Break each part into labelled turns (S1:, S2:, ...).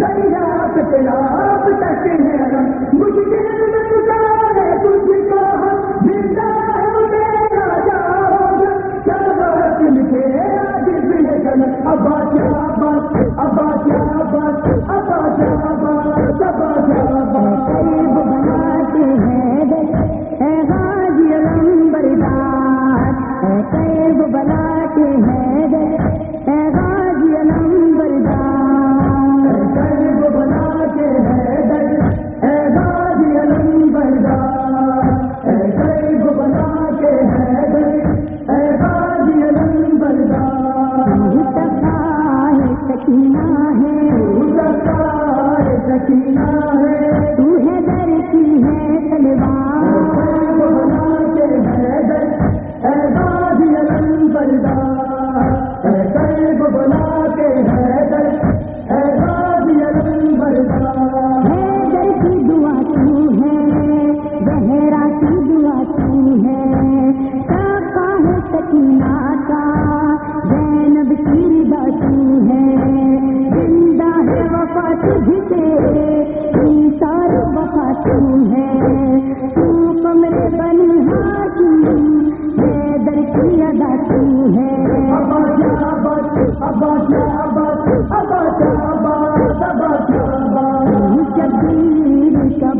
S1: دریات آپ کہتے ہیں۔ مجھ کے ابا جا بس ابا جا بس ابا جا۔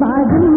S2: بازو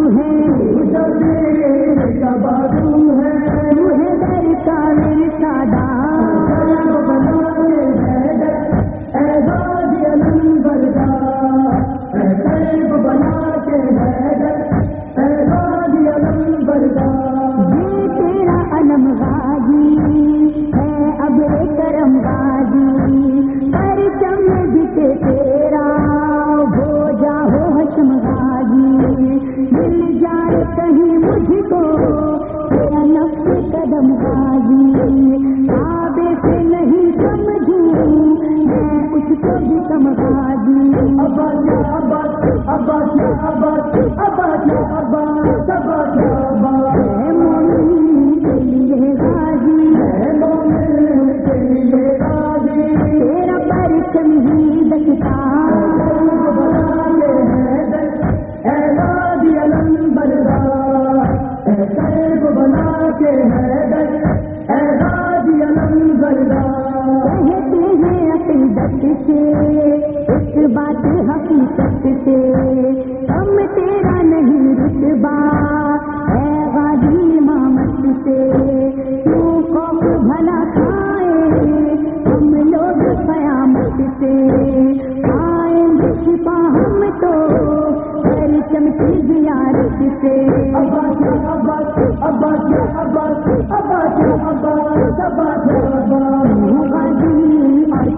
S2: چمکی گیا رت سے۔ ابا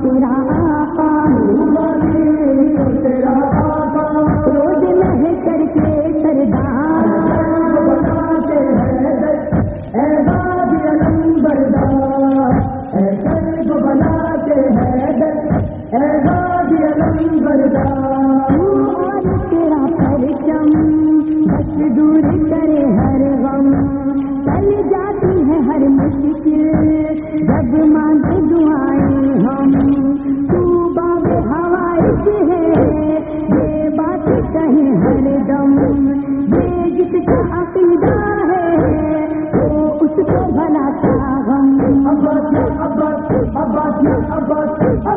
S2: تیرا
S1: اباسی اباسی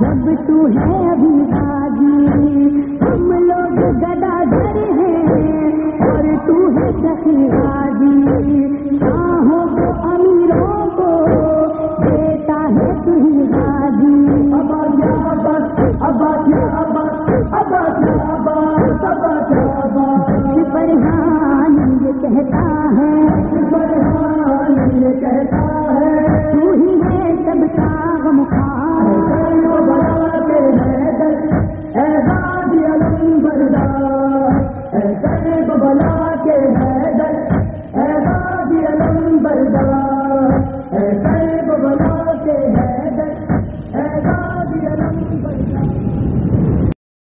S2: جب
S1: کے